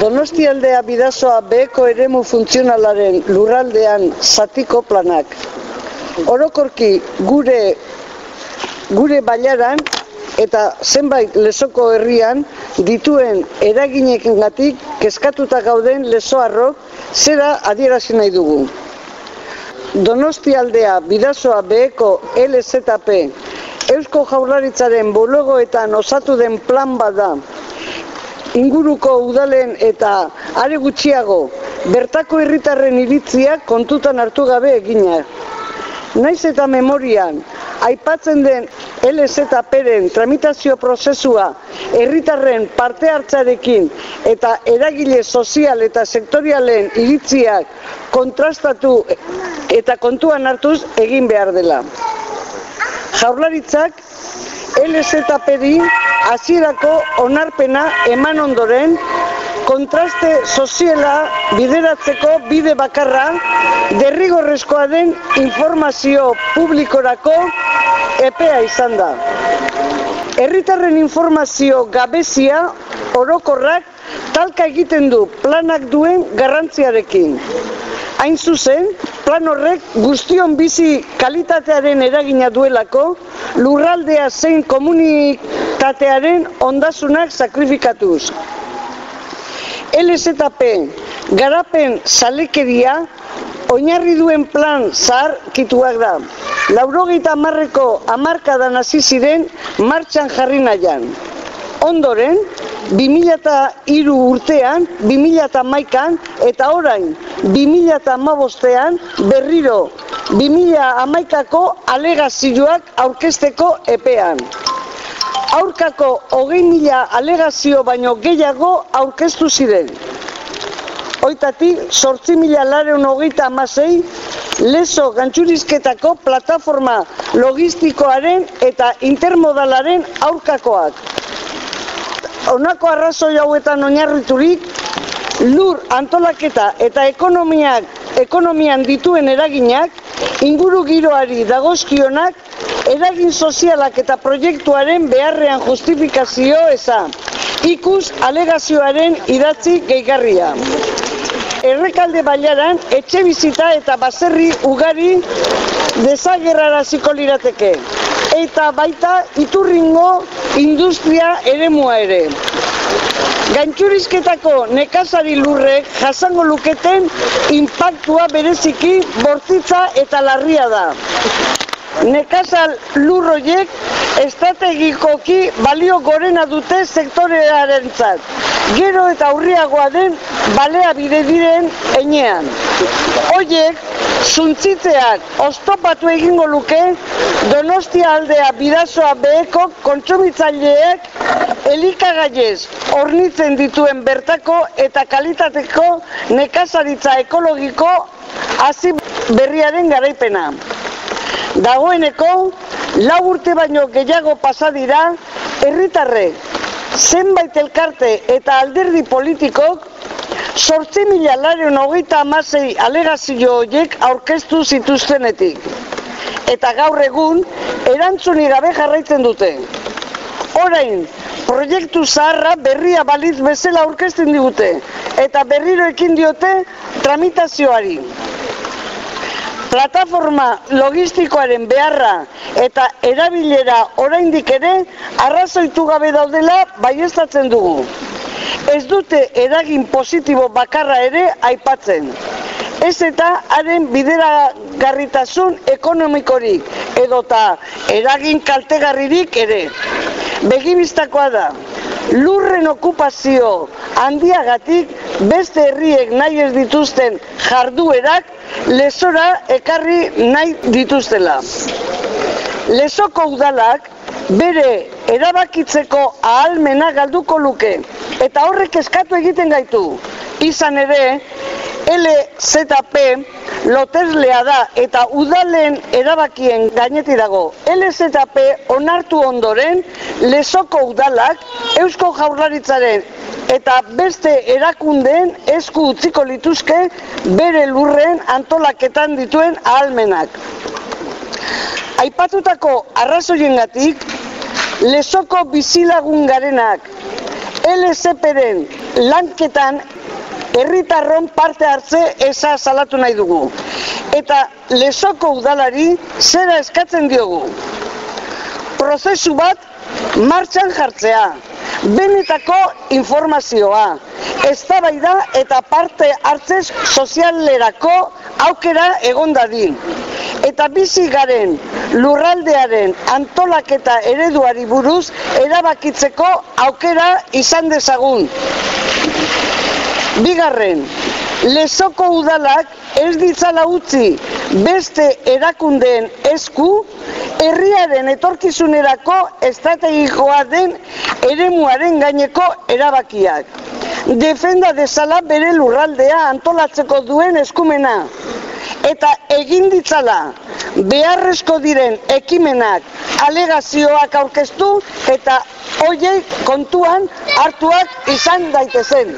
Donostialdea bidazoa beheko eremu funtzionalaren lurraldean zatiko planak. Orokorki gure gure bailaran eta zenbait lesoko herrian dituen eraginekengatik kezkatuta gauden lesoarrok zera adierazi nahi dugu. Donostialdea bidazoa beheko LZP Eusko Jaurlaritzaren bulegoetan osatu den plan bada inguruko udalen eta are gutxiago bertako herritarren iritziak kontutan hartu gabe egina. Naiz eta memorian aipatzen den LZP-ren tramitazio prozesua herritarren parte hartzarekin eta eragile sozial eta sektorialen iritziak kontrastatu eta kontuan hartuz egin behar dela. Jaurlaritzak LZP-ri hasierako onarpena eman ondoren kontraste soziala bideratzeko bide bakarra derrigorrezkoa den informazio publikorako epea izan da. Herritarren informazio gabezia orokorrak talka egiten du planak duen garrantziarekin. Hain zuzen, plan horrek guztion bizi kalitatearen eragina duelako, lurraldea zein komunitatearen ondasunak sakrifikatuz. LZP, garapen salekeria, oinarri duen plan zahar kituak da. Laurogeita amarreko amarkadan hasi ziren martxan jarri nahian. Ondoren, 2003 urtean, 2011an eta orain 2015ean berriro 2011ako alegazioak aurkesteko epean. Aurkako hogei mila alegazio baino gehiago aurkeztu ziren. Hoitatik, sortzi mila lareun hogeita amasei, leso gantxurizketako plataforma logistikoaren eta intermodalaren aurkakoak honako arrazoi hauetan oinarriturik lur antolaketa eta ekonomiak ekonomian dituen eraginak inguru giroari dagozkionak eragin sozialak eta proiektuaren beharrean justifikazio eza. Ikus alegazioaren idatzi gehigarria. Errekalde bailaran etxe bizita eta baserri ugari desagerraraziko lirateke. Eta baita iturringo industria eremua ere. Gantxurizketako nekazari lurrek jasango luketen impactua bereziki bortitza eta larria da. Nekazal lurroiek estrategikoki balio gorena dute sektorearen zat. Gero eta aurriagoa den balea bide diren enean. Oiek, zuntzitzeak oztopatu egingo luke Donostia aldea bidazoa beheko kontsumitzaileek elikagaiez ornitzen dituen bertako eta kalitateko nekazaritza ekologiko hasi berriaren garaipena. Dagoeneko, lau urte baino gehiago pasadira, herritarrek, zenbait elkarte eta alderdi politikok, sortzi mila lareun hogeita amasei alegazio horiek aurkeztu zituztenetik. Eta gaur egun, erantzunik gabe jarraitzen dute. Orain, proiektu zaharra berria baliz bezala aurkezten digute, eta berriro ekin diote tramitazioari plataforma logistikoaren beharra eta erabilera oraindik ere arrazoitu gabe daudela baiestatzen dugu. Ez dute eragin positibo bakarra ere aipatzen. Ez eta haren bidera garritasun ekonomikorik edota eragin kaltegarririk ere. Begimistakoa da, lurren okupazio handiagatik beste herriek nahi ez dituzten jarduerak lesora ekarri nahi dituztela. Lesoko udalak bere erabakitzeko ahalmena galduko luke eta horrek eskatu egiten gaitu. Izan ere, LZP loteslea da eta udalen erabakien gaineti dago. LZP onartu ondoren lesoko udalak Eusko Jaurlaritzaren eta beste erakundeen esku utziko lituzke bere lurren antolaketan dituen ahalmenak. Aipatutako arrazoiengatik lesoko bizilagun garenak LSPren lanketan herritarron parte hartze eza salatu nahi dugu. Eta lesoko udalari zera eskatzen diogu. Prozesu bat martxan jartzea, benetako informazioa, eztabaida eta parte hartzez sozialerako aukera egon dadin. Eta bizi garen lurraldearen antolaketa ereduari buruz erabakitzeko aukera izan dezagun. Bigarren, lesoko udalak ez ditzala utzi beste erakundeen esku herriaren etorkizunerako estrategikoa den eremuaren gaineko erabakiak. Defenda dezala bere lurraldea antolatzeko duen eskumena. Eta egin ditzala beharrezko diren ekimenak alegazioak aurkeztu eta hoiei kontuan hartuak izan daitezen.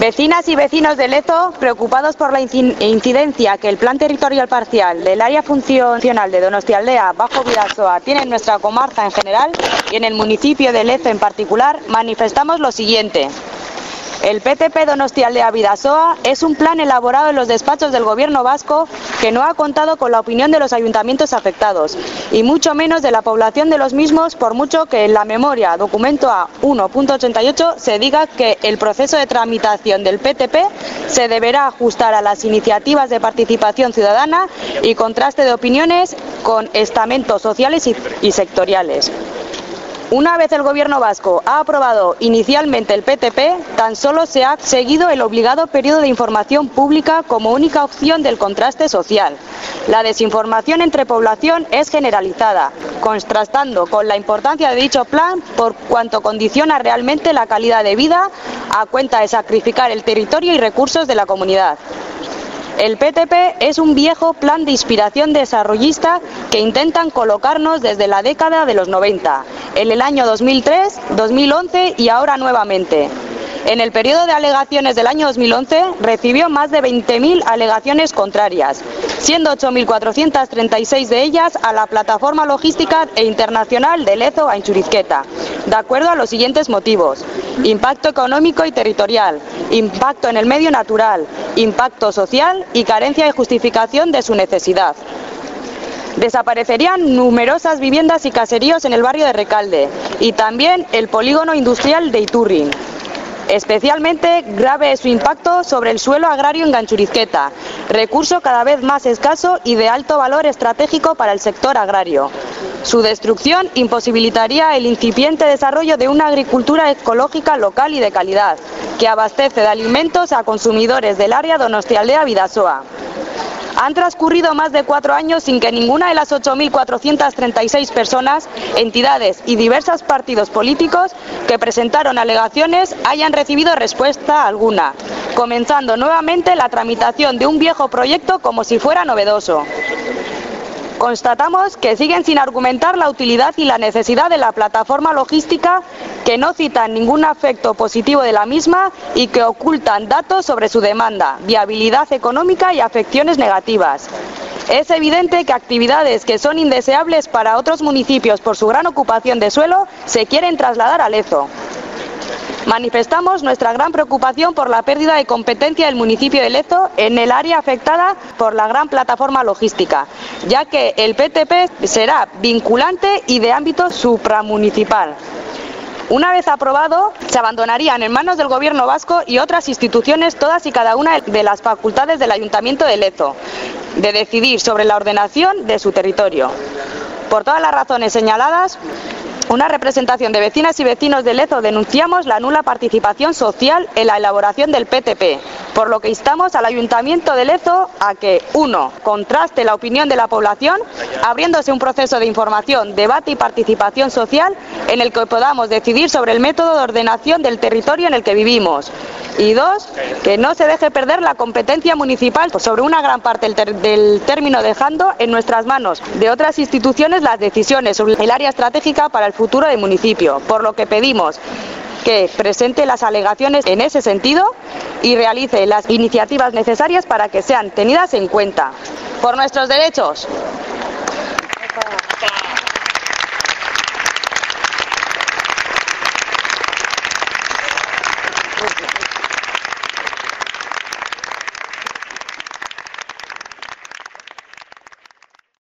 Vecinas y vecinos de Lezo, preocupados por la incidencia que el plan territorial parcial del área funcional de Donostialdea Bajo Vidasoa tiene en nuestra comarca en general y en el municipio de Lezo en particular, manifestamos lo siguiente. El PTP Donostialdea Vidasoa es un plan elaborado en los despachos del gobierno vasco que no ha contado con la opinión de los ayuntamientos afectados y mucho menos de la población de los mismos por mucho que en la memoria documento A 1.88 se diga que el proceso de tramitación del PTP se deberá ajustar a las iniciativas de participación ciudadana y contraste de opiniones con estamentos sociales y sectoriales. Una vez el gobierno vasco ha aprobado inicialmente el PTP, tan solo se ha seguido el obligado periodo de información pública como única opción del contraste social. La desinformación entre población es generalizada, contrastando con la importancia de dicho plan por cuanto condiciona realmente la calidad de vida a cuenta de sacrificar el territorio y recursos de la comunidad. El PTP es un viejo plan de inspiración desarrollista que intentan colocarnos desde la década de los 90, en el año 2003, 2011 y ahora nuevamente. En el periodo de alegaciones del año 2011 recibió más de 20.000 alegaciones contrarias, siendo 8.436 de ellas a la plataforma logística e internacional de Lezo a Inchurizqueta, de acuerdo a los siguientes motivos. Impacto económico y territorial, impacto en el medio natural, impacto social y carencia de justificación de su necesidad. Desaparecerían numerosas viviendas y caseríos en el barrio de Recalde y también el polígono industrial de Iturrin. Especialmente grave es su impacto sobre el suelo agrario en Ganchurizqueta, recurso cada vez más escaso y de alto valor estratégico para el sector agrario. Su destrucción imposibilitaría el incipiente desarrollo de una agricultura ecológica local y de calidad, que abastece de alimentos a consumidores del área Donostialdea Vidasoa. Han transcurrido más de cuatro años sin que ninguna de las 8.436 personas, entidades y diversos partidos políticos que presentaron alegaciones hayan recibido respuesta alguna, comenzando nuevamente la tramitación de un viejo proyecto como si fuera novedoso. Constatamos que siguen sin argumentar la utilidad y la necesidad de la plataforma logística, que no citan ningún afecto positivo de la misma y que ocultan datos sobre su demanda, viabilidad económica y afecciones negativas. Es evidente que actividades que son indeseables para otros municipios por su gran ocupación de suelo se quieren trasladar a Lezo. Manifestamos nuestra gran preocupación por la pérdida de competencia del municipio de Lezo en el área afectada por la gran plataforma logística, ya que el PTP será vinculante y de ámbito supramunicipal. Una vez aprobado, se abandonarían en manos del Gobierno vasco y otras instituciones todas y cada una de las facultades del Ayuntamiento de Lezo de decidir sobre la ordenación de su territorio. Por todas las razones señaladas, una representación de vecinas y vecinos de Lezo denunciamos la nula participación social en la elaboración del PTP, por lo que instamos al Ayuntamiento de Lezo a que, uno, contraste la opinión de la población, abriéndose un proceso de información, debate y participación social en el que podamos decidir sobre el método de ordenación del territorio en el que vivimos. Y dos, que no se deje perder la competencia municipal sobre una gran parte del, término, dejando en nuestras manos de otras instituciones las decisiones sobre el área estratégica para el futuro del municipio, por lo que pedimos que presente las alegaciones en ese sentido y realice las iniciativas necesarias para que sean tenidas en cuenta. Por nuestros derechos.